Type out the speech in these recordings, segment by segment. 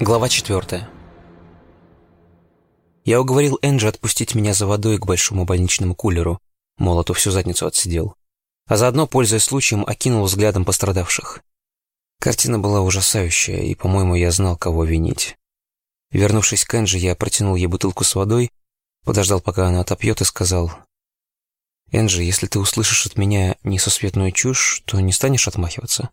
Глава четвертая. Я уговорил Энджи отпустить меня за водой к большому больничному кулеру, мол, а всю задницу отсидел. А заодно, пользуясь случаем, окинул взглядом пострадавших. Картина была ужасающая, и, по-моему, я знал, кого винить. Вернувшись к Энджи, я протянул ей бутылку с водой, подождал, пока она отопьет, и сказал, «Энджи, если ты услышишь от меня несусветную чушь, то не станешь отмахиваться?»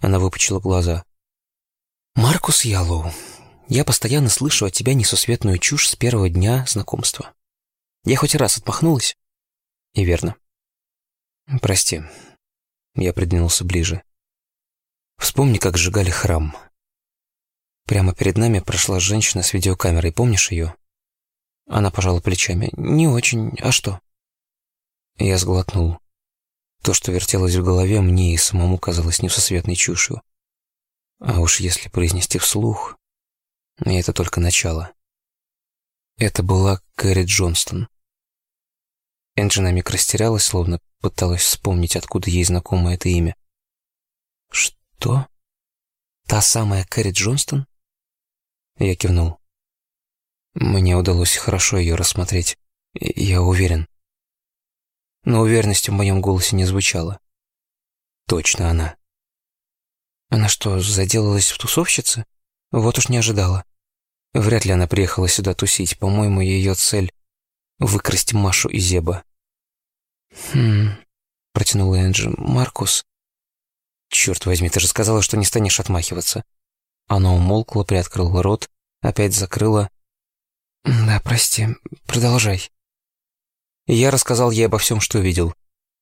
Она выпучила глаза. «Маркус Яллоу, я постоянно слышу от тебя несусветную чушь с первого дня знакомства. Я хоть раз отмахнулась?» «И верно». «Прости». Я придвинулся ближе. «Вспомни, как сжигали храм. Прямо перед нами прошла женщина с видеокамерой, помнишь ее?» Она пожала плечами. «Не очень. А что?» Я сглотнул. То, что вертелось в голове, мне и самому казалось несусветной чушью. А уж если произнести вслух, это только начало. Это была Кэрри Джонстон. Энджи на миг растерялась, словно пыталась вспомнить, откуда ей знакомо это имя. «Что? Та самая Кэрри Джонстон?» Я кивнул. Мне удалось хорошо ее рассмотреть, я уверен. Но уверенности в моем голосе не звучало. Точно она. Она что, заделалась в тусовщице? Вот уж не ожидала. Вряд ли она приехала сюда тусить. По-моему, ее цель — выкрасть Машу и Зеба. «Хм...» — протянула Энджи. «Маркус...» «Черт возьми, ты же сказала, что не станешь отмахиваться». Она умолкла, приоткрыла рот, опять закрыла. «Да, прости, продолжай». я рассказал ей обо всем, что видел.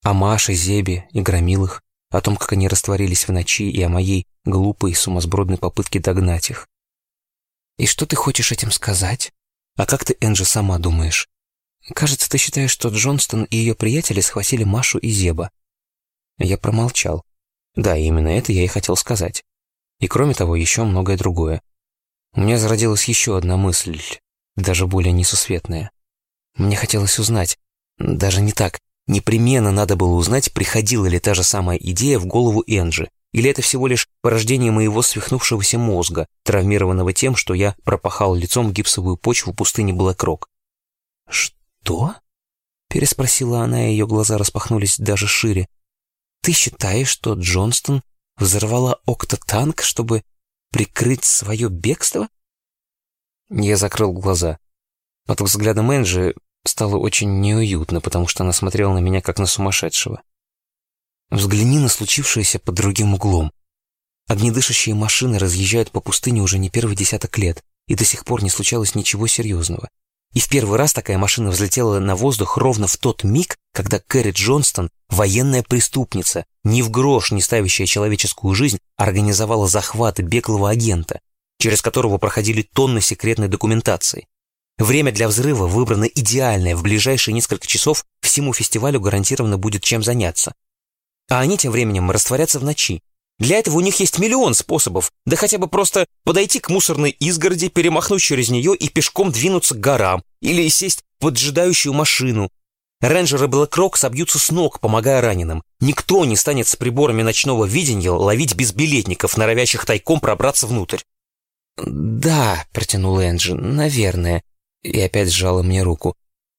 О Маше, Зебе и Громилах о том, как они растворились в ночи, и о моей глупой, сумасбродной попытке догнать их. «И что ты хочешь этим сказать? А как ты, Энджи, сама думаешь? Кажется, ты считаешь, что Джонстон и ее приятели схватили Машу и Зеба». Я промолчал. Да, именно это я и хотел сказать. И кроме того, еще многое другое. У меня зародилась еще одна мысль, даже более несусветная. Мне хотелось узнать, даже не так, Непременно надо было узнать, приходила ли та же самая идея в голову Энджи, или это всего лишь порождение моего свихнувшегося мозга, травмированного тем, что я пропахал лицом гипсовую почву пустыни Блэкрок. «Что?» — переспросила она, и ее глаза распахнулись даже шире. «Ты считаешь, что Джонстон взорвала октотанк, чтобы прикрыть свое бегство?» Я закрыл глаза. Под взглядом Энджи Стало очень неуютно, потому что она смотрела на меня, как на сумасшедшего. Взгляни на случившееся под другим углом. Огнедышащие машины разъезжают по пустыне уже не первый десяток лет, и до сих пор не случалось ничего серьезного. И в первый раз такая машина взлетела на воздух ровно в тот миг, когда Кэрри Джонстон, военная преступница, ни в грош не ставящая человеческую жизнь, организовала захват беглого агента, через которого проходили тонны секретной документации. Время для взрыва выбрано идеальное. В ближайшие несколько часов всему фестивалю гарантированно будет чем заняться. А они тем временем растворятся в ночи. Для этого у них есть миллион способов. Да хотя бы просто подойти к мусорной изгороди, перемахнуть через нее и пешком двинуться к горам. Или сесть в поджидающую машину. Рейнджеры Блэкрок собьются с ног, помогая раненым. Никто не станет с приборами ночного видения ловить безбилетников, норовящих тайком пробраться внутрь. «Да», — протянул Энджи, — «наверное и опять сжала мне руку.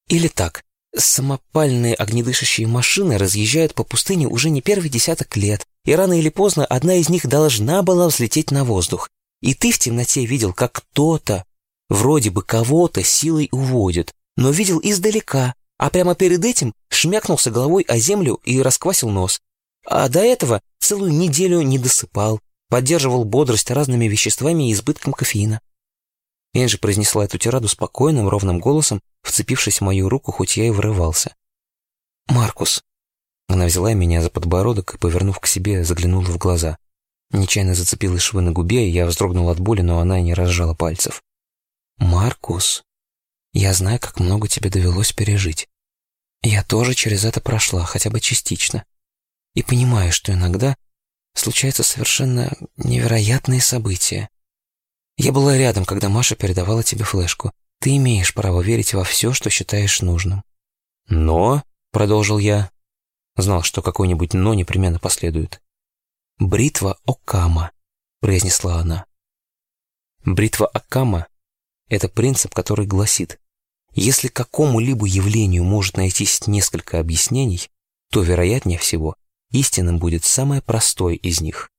Или так. Самопальные огнедышащие машины разъезжают по пустыне уже не первый десяток лет, и рано или поздно одна из них должна была взлететь на воздух. И ты в темноте видел, как кто-то, вроде бы кого-то, силой уводит, но видел издалека, а прямо перед этим шмякнулся головой о землю и расквасил нос. А до этого целую неделю не досыпал, поддерживал бодрость разными веществами и избытком кофеина. Энджи произнесла эту тираду спокойным, ровным голосом, вцепившись в мою руку, хоть я и вырывался. «Маркус!» Она взяла меня за подбородок и, повернув к себе, заглянула в глаза. Нечаянно зацепилась швы на губе, и я вздрогнул от боли, но она не разжала пальцев. «Маркус, я знаю, как много тебе довелось пережить. Я тоже через это прошла, хотя бы частично. И понимаю, что иногда случаются совершенно невероятные события. Я была рядом, когда Маша передавала тебе флешку. Ты имеешь право верить во все, что считаешь нужным. Но, — продолжил я, — знал, что какое-нибудь «но» непременно последует. «Бритва Окама», — произнесла она. Бритва Акама — это принцип, который гласит, если какому-либо явлению может найтись несколько объяснений, то, вероятнее всего, истинным будет самое простое из них.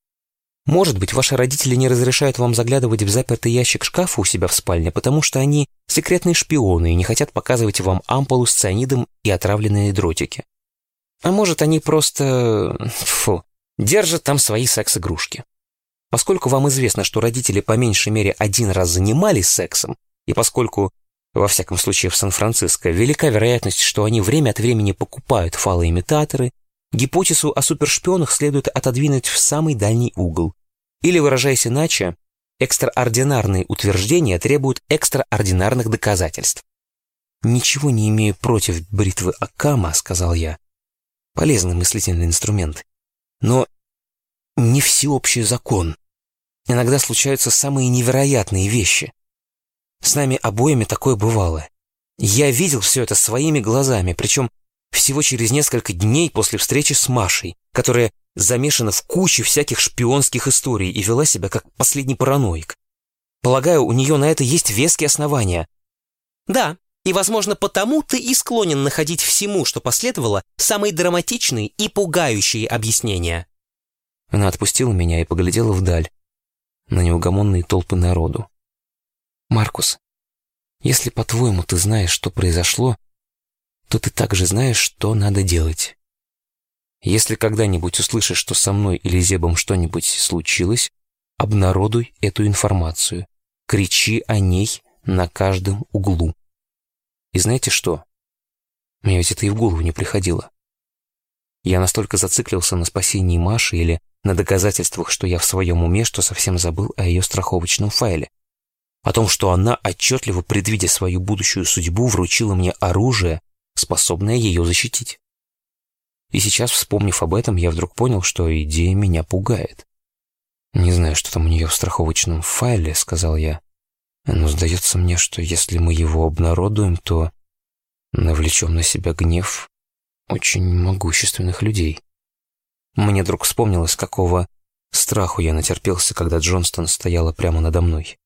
Может быть, ваши родители не разрешают вам заглядывать в запертый ящик шкафа у себя в спальне, потому что они секретные шпионы и не хотят показывать вам ампулу с цианидом и отравленные дротики. А может, они просто... фу, держат там свои секс-игрушки. Поскольку вам известно, что родители по меньшей мере один раз занимались сексом, и поскольку, во всяком случае в Сан-Франциско, велика вероятность, что они время от времени покупают фалоимитаторы, Гипотезу о супершпионах следует отодвинуть в самый дальний угол. Или, выражаясь иначе, экстраординарные утверждения требуют экстраординарных доказательств. «Ничего не имею против бритвы Акама», — сказал я. «Полезный мыслительный инструмент. Но не всеобщий закон. Иногда случаются самые невероятные вещи. С нами обоими такое бывало. Я видел все это своими глазами, причем всего через несколько дней после встречи с Машей, которая замешана в куче всяких шпионских историй и вела себя как последний параноик. Полагаю, у нее на это есть веские основания. Да, и, возможно, потому ты и склонен находить всему, что последовало, самые драматичные и пугающие объяснения. Она отпустила меня и поглядела вдаль, на неугомонные толпы народу. «Маркус, если, по-твоему, ты знаешь, что произошло, то ты также знаешь, что надо делать. Если когда-нибудь услышишь, что со мной или Зебом что-нибудь случилось, обнародуй эту информацию. Кричи о ней на каждом углу. И знаете что? Мне ведь это и в голову не приходило. Я настолько зациклился на спасении Маши или на доказательствах, что я в своем уме, что совсем забыл о ее страховочном файле. О том, что она, отчетливо предвидя свою будущую судьбу, вручила мне оружие, способная ее защитить. И сейчас, вспомнив об этом, я вдруг понял, что идея меня пугает. «Не знаю, что там у нее в страховочном файле», — сказал я. «Но сдается мне, что если мы его обнародуем, то навлечем на себя гнев очень могущественных людей». Мне вдруг вспомнилось, какого страху я натерпелся, когда Джонстон стояла прямо надо мной.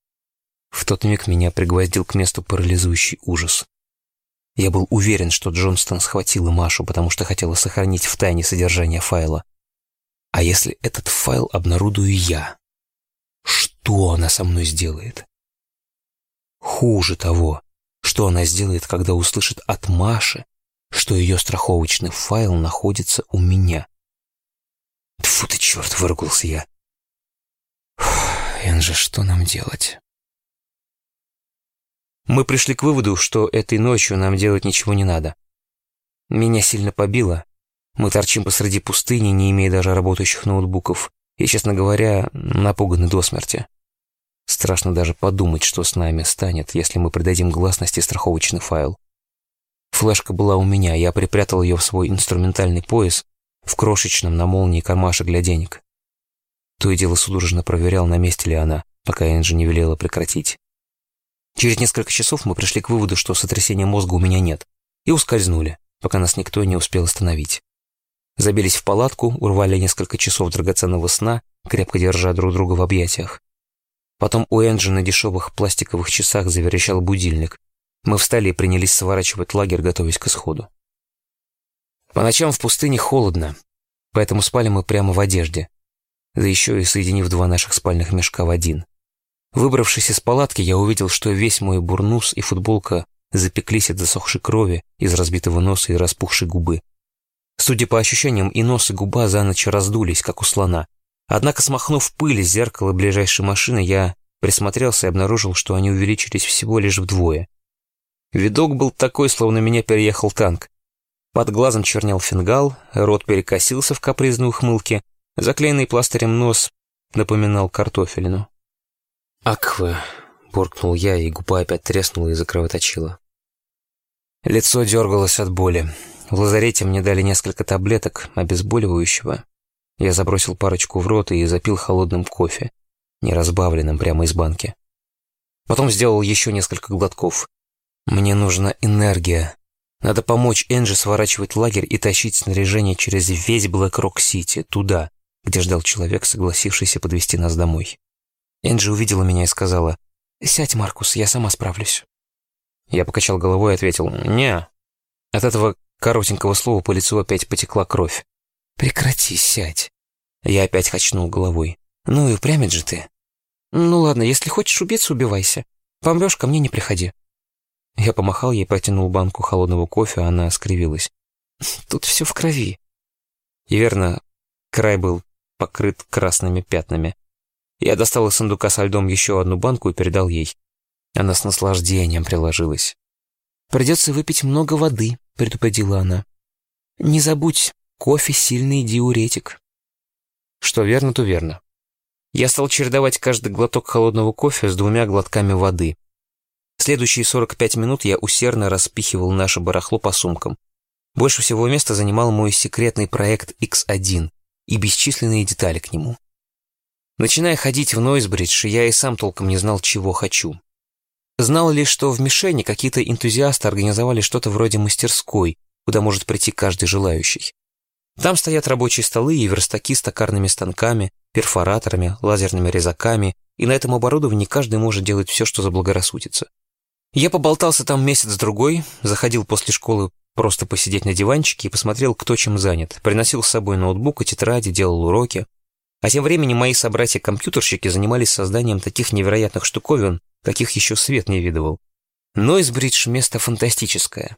В тот миг меня пригвоздил к месту парализующий ужас. Я был уверен, что Джонстон схватила Машу, потому что хотела сохранить в тайне содержание файла. А если этот файл обнародую я? Что она со мной сделает? Хуже того, что она сделает, когда услышит от Маши, что ее страховочный файл находится у меня. Тьфу ты, черт, выругался я. Энджи, что нам делать? Мы пришли к выводу, что этой ночью нам делать ничего не надо. Меня сильно побило. Мы торчим посреди пустыни, не имея даже работающих ноутбуков, и, честно говоря, напуганы до смерти. Страшно даже подумать, что с нами станет, если мы придадим гласности страховочный файл. Флешка была у меня, я припрятал ее в свой инструментальный пояс в крошечном на молнии кармашек для денег. То и дело судорожно проверял, на месте ли она, пока Энджи не велела прекратить. Через несколько часов мы пришли к выводу, что сотрясения мозга у меня нет, и ускользнули, пока нас никто не успел остановить. Забились в палатку, урвали несколько часов драгоценного сна, крепко держа друг друга в объятиях. Потом у Энджи на дешевых пластиковых часах заверещал будильник. Мы встали и принялись сворачивать лагерь, готовясь к исходу. По ночам в пустыне холодно, поэтому спали мы прямо в одежде, да еще и соединив два наших спальных мешка в один. Выбравшись из палатки, я увидел, что весь мой бурнус и футболка запеклись от засохшей крови из разбитого носа и распухшей губы. Судя по ощущениям, и нос, и губа за ночь раздулись, как у слона. Однако, смахнув пыль из зеркала ближайшей машины, я присмотрелся и обнаружил, что они увеличились всего лишь вдвое. Видок был такой, словно меня переехал танк. Под глазом чернел фингал, рот перекосился в капризной ухмылке, заклеенный пластырем нос напоминал картофелину. «Аквы!» — буркнул я, и губа опять треснула и закровоточила. Лицо дергалось от боли. В лазарете мне дали несколько таблеток обезболивающего. Я забросил парочку в рот и запил холодным кофе, неразбавленным прямо из банки. Потом сделал еще несколько глотков. Мне нужна энергия. Надо помочь Энджи сворачивать лагерь и тащить снаряжение через весь Блэк-Рок-Сити, туда, где ждал человек, согласившийся подвести нас домой. Энджи увидела меня и сказала, Сядь, Маркус, я сама справлюсь. Я покачал головой и ответил «Не». От этого коротенького слова по лицу опять потекла кровь. «Прекрати, сядь». Я опять качнул головой. «Ну и упрямит же ты». «Ну ладно, если хочешь убиться, убивайся. Помрешь, ко мне не приходи». Я помахал ей, протянул банку холодного кофе, а она скривилась. «Тут все в крови». И верно, край был покрыт красными пятнами. Я достал из сундука со льдом еще одну банку и передал ей. Она с наслаждением приложилась. «Придется выпить много воды», — предупредила она. «Не забудь, кофе — сильный диуретик». Что верно, то верно. Я стал чередовать каждый глоток холодного кофе с двумя глотками воды. Следующие 45 минут я усердно распихивал наше барахло по сумкам. Больше всего места занимал мой секретный проект X1 и бесчисленные детали к нему. Начиная ходить в Нойсбридж, я и сам толком не знал, чего хочу. Знал лишь, что в мишени какие-то энтузиасты организовали что-то вроде мастерской, куда может прийти каждый желающий. Там стоят рабочие столы и верстаки с токарными станками, перфораторами, лазерными резаками, и на этом оборудовании каждый может делать все, что заблагорассудится. Я поболтался там месяц-другой, заходил после школы просто посидеть на диванчике и посмотрел, кто чем занят. Приносил с собой ноутбук и тетради, делал уроки. А тем временем мои собратья-компьютерщики занимались созданием таких невероятных штуковин, каких еще свет не видывал. Нойсбридж — место фантастическое.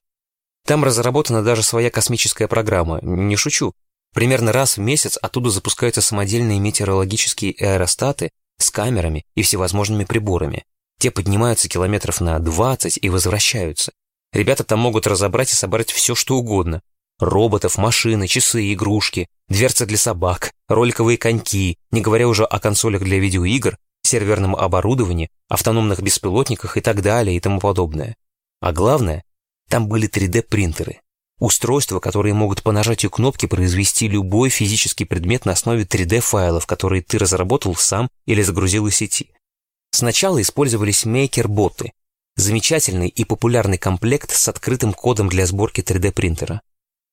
Там разработана даже своя космическая программа. Не шучу. Примерно раз в месяц оттуда запускаются самодельные метеорологические аэростаты с камерами и всевозможными приборами. Те поднимаются километров на 20 и возвращаются. Ребята там могут разобрать и собрать все, что угодно. Роботов, машины, часы, игрушки, дверцы для собак, роликовые коньки, не говоря уже о консолях для видеоигр, серверном оборудовании, автономных беспилотниках и так далее и тому подобное. А главное, там были 3D-принтеры. Устройства, которые могут по нажатию кнопки произвести любой физический предмет на основе 3D-файлов, которые ты разработал сам или загрузил из сети. Сначала использовались мейкер-боты, замечательный и популярный комплект с открытым кодом для сборки 3D-принтера.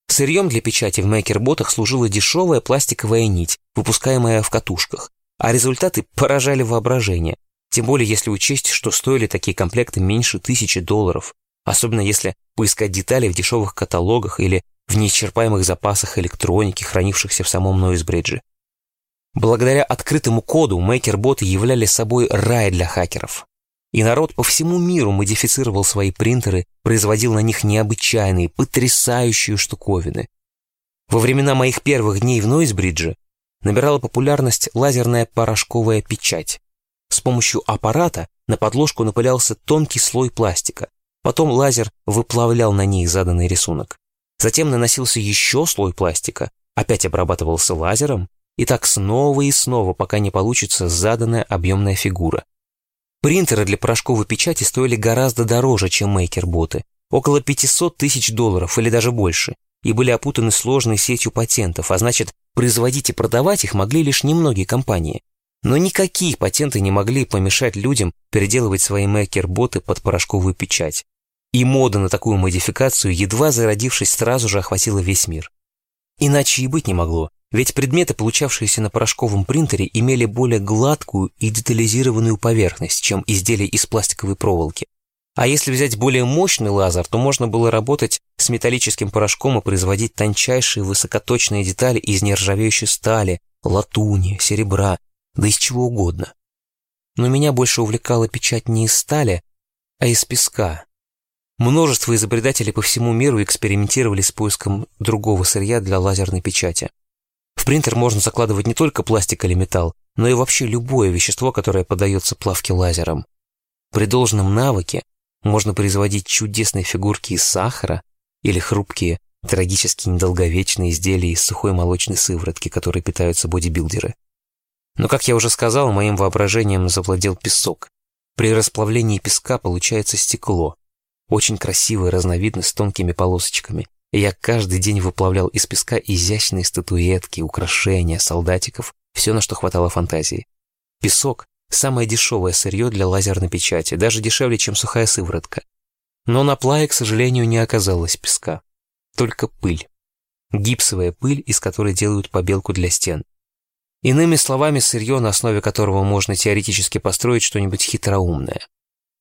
Сырьем для печати в мейкер-ботах служила дешевая пластиковая нить, выпускаемая в катушках, а результаты поражали воображение, тем более если учесть, что стоили такие комплекты меньше тысячи долларов, особенно если поискать детали в дешевых каталогах или в неисчерпаемых запасах электроники, хранившихся в самом Нойсбридже. Благодаря открытому коду мейкер-боты являли собой рай для хакеров. И народ по всему миру модифицировал свои принтеры, производил на них необычайные, потрясающие штуковины. Во времена моих первых дней в Нойсбридже набирала популярность лазерная порошковая печать. С помощью аппарата на подложку напылялся тонкий слой пластика. Потом лазер выплавлял на ней заданный рисунок. Затем наносился еще слой пластика, опять обрабатывался лазером, и так снова и снова, пока не получится заданная объемная фигура. Принтеры для порошковой печати стоили гораздо дороже, чем мейкер-боты, около 500 тысяч долларов или даже больше, и были опутаны сложной сетью патентов, а значит, производить и продавать их могли лишь немногие компании. Но никакие патенты не могли помешать людям переделывать свои мейкер-боты под порошковую печать. И мода на такую модификацию, едва зародившись, сразу же охватила весь мир. Иначе и быть не могло. Ведь предметы, получавшиеся на порошковом принтере, имели более гладкую и детализированную поверхность, чем изделия из пластиковой проволоки. А если взять более мощный лазер, то можно было работать с металлическим порошком и производить тончайшие высокоточные детали из нержавеющей стали, латуни, серебра, да из чего угодно. Но меня больше увлекала печать не из стали, а из песка. Множество изобретателей по всему миру экспериментировали с поиском другого сырья для лазерной печати. Принтер можно закладывать не только пластик или металл, но и вообще любое вещество, которое поддается плавке лазером. При должном навыке можно производить чудесные фигурки из сахара или хрупкие, трагически недолговечные изделия из сухой молочной сыворотки, которые питаются бодибилдеры. Но, как я уже сказал, моим воображением завладел песок. При расплавлении песка получается стекло. Очень красивая разновидность с тонкими полосочками я каждый день выплавлял из песка изящные статуэтки, украшения, солдатиков, все, на что хватало фантазии. Песок – самое дешевое сырье для лазерной печати, даже дешевле, чем сухая сыворотка. Но на плае, к сожалению, не оказалось песка. Только пыль. Гипсовая пыль, из которой делают побелку для стен. Иными словами, сырье, на основе которого можно теоретически построить что-нибудь хитроумное.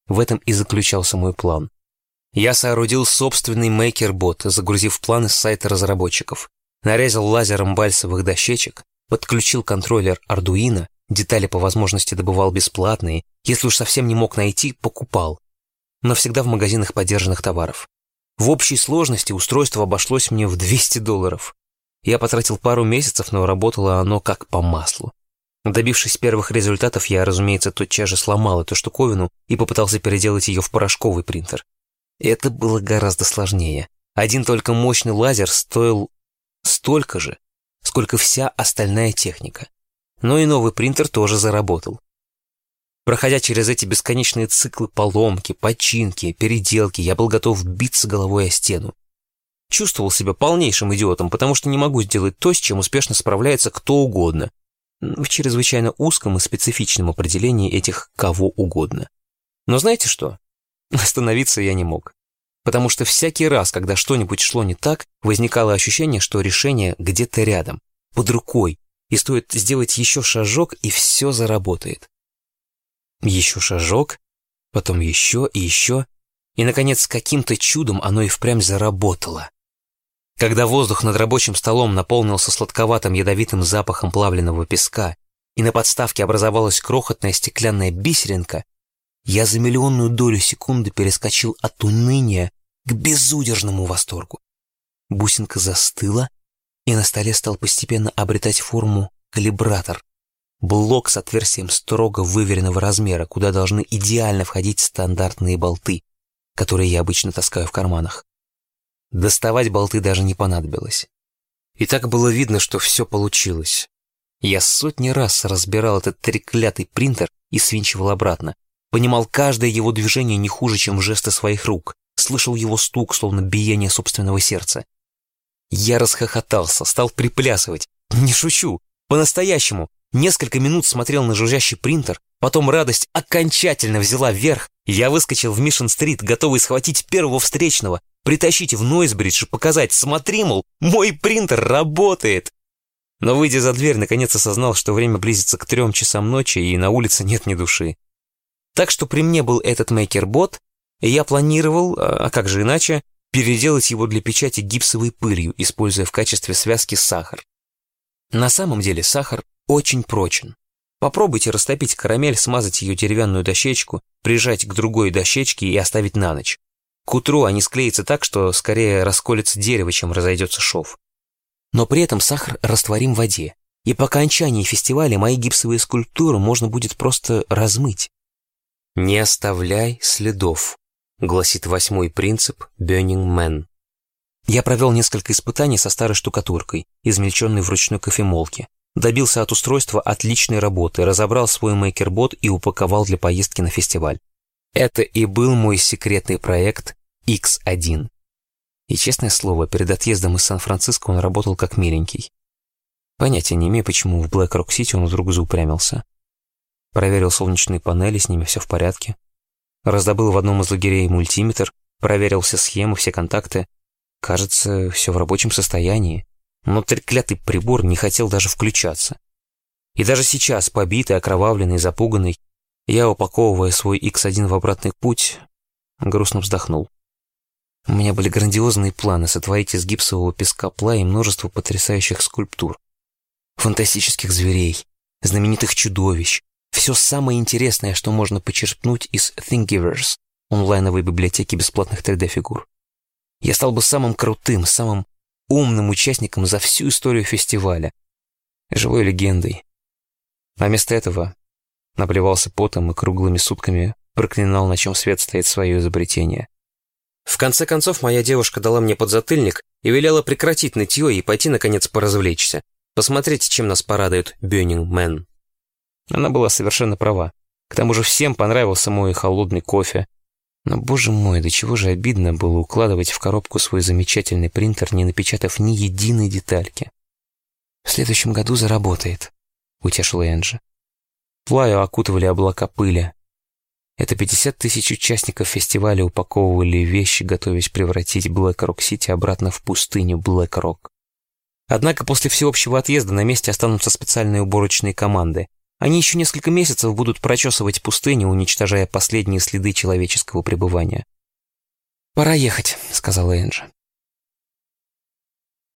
В этом и заключался мой план. Я соорудил собственный мейкер-бот, загрузив планы с сайта разработчиков, нарезал лазером бальсовых дощечек, подключил контроллер Arduino, детали по возможности добывал бесплатные, если уж совсем не мог найти, покупал. Но всегда в магазинах подержанных товаров. В общей сложности устройство обошлось мне в 200 долларов. Я потратил пару месяцев, но работало оно как по маслу. Добившись первых результатов, я, разумеется, тотчас же сломал эту штуковину и попытался переделать ее в порошковый принтер. Это было гораздо сложнее. Один только мощный лазер стоил столько же, сколько вся остальная техника. Но и новый принтер тоже заработал. Проходя через эти бесконечные циклы поломки, починки, переделки, я был готов биться головой о стену. Чувствовал себя полнейшим идиотом, потому что не могу сделать то, с чем успешно справляется кто угодно, в чрезвычайно узком и специфичном определении этих «кого угодно». Но знаете что? Остановиться я не мог. Потому что всякий раз, когда что-нибудь шло не так, возникало ощущение, что решение где-то рядом, под рукой, и стоит сделать еще шажок, и все заработает. Еще шажок, потом еще и еще, и, наконец, каким-то чудом оно и впрямь заработало. Когда воздух над рабочим столом наполнился сладковатым ядовитым запахом плавленного песка, и на подставке образовалась крохотная стеклянная бисеринка, я за миллионную долю секунды перескочил от уныния к безудержному восторгу. Бусинка застыла, и на столе стал постепенно обретать форму калибратор, блок с отверстием строго выверенного размера, куда должны идеально входить стандартные болты, которые я обычно таскаю в карманах. Доставать болты даже не понадобилось. И так было видно, что все получилось. Я сотни раз разбирал этот треклятый принтер и свинчивал обратно. Понимал каждое его движение не хуже, чем жесты своих рук. Слышал его стук, словно биение собственного сердца. Я расхохотался, стал приплясывать. Не шучу, по-настоящему. Несколько минут смотрел на жужжащий принтер, потом радость окончательно взяла верх, я выскочил в Мишен-стрит, готовый схватить первого встречного, притащить в Нойсбридж и показать, смотри, мол, мой принтер работает. Но, выйдя за дверь, наконец осознал, что время близится к трем часам ночи, и на улице нет ни души. Так что при мне был этот мейкер-бот, и я планировал, а, а как же иначе, переделать его для печати гипсовой пылью, используя в качестве связки сахар. На самом деле сахар очень прочен. Попробуйте растопить карамель, смазать ее деревянную дощечку, прижать к другой дощечке и оставить на ночь. К утру они склеятся так, что скорее расколется дерево, чем разойдется шов. Но при этом сахар растворим в воде, и по окончании фестиваля мои гипсовые скульптуры можно будет просто размыть. «Не оставляй следов», — гласит восьмой принцип Burning Man. Я провел несколько испытаний со старой штукатуркой, измельченной в ручной кофемолке. Добился от устройства отличной работы, разобрал свой мейкербот и упаковал для поездки на фестиваль. Это и был мой секретный проект X1. И, честное слово, перед отъездом из Сан-Франциско он работал как миленький. Понятия не имею, почему в Блэк Рок Сити он вдруг заупрямился. Проверил солнечные панели, с ними все в порядке. Раздобыл в одном из лагерей мультиметр, проверил все схемы, все контакты. Кажется, все в рабочем состоянии. Но треклятый прибор не хотел даже включаться. И даже сейчас, побитый, окровавленный, запуганный, я, упаковывая свой X1 в обратный путь, грустно вздохнул. У меня были грандиозные планы сотворить из гипсового песка плай множество потрясающих скульптур. Фантастических зверей, знаменитых чудовищ. Все самое интересное, что можно почерпнуть из Thingiverse, онлайновой библиотеки бесплатных 3D-фигур. Я стал бы самым крутым, самым умным участником за всю историю фестиваля. Живой легендой. А вместо этого наплевался потом и круглыми сутками проклинал, на чем свет стоит свое изобретение. В конце концов, моя девушка дала мне подзатыльник и велела прекратить нытье и пойти, наконец, поразвлечься. Посмотреть, чем нас порадует Burning Man. Она была совершенно права. К тому же всем понравился мой холодный кофе. Но, боже мой, до чего же обидно было укладывать в коробку свой замечательный принтер, не напечатав ни единой детальки. «В следующем году заработает», — утешила Энджи. Плайю окутывали облака пыли. Это 50 тысяч участников фестиваля упаковывали вещи, готовясь превратить Блэк-Рок-Сити обратно в пустыню Блэк-Рок. Однако после всеобщего отъезда на месте останутся специальные уборочные команды. Они еще несколько месяцев будут прочесывать пустыню, уничтожая последние следы человеческого пребывания. «Пора ехать», — сказала Энджи.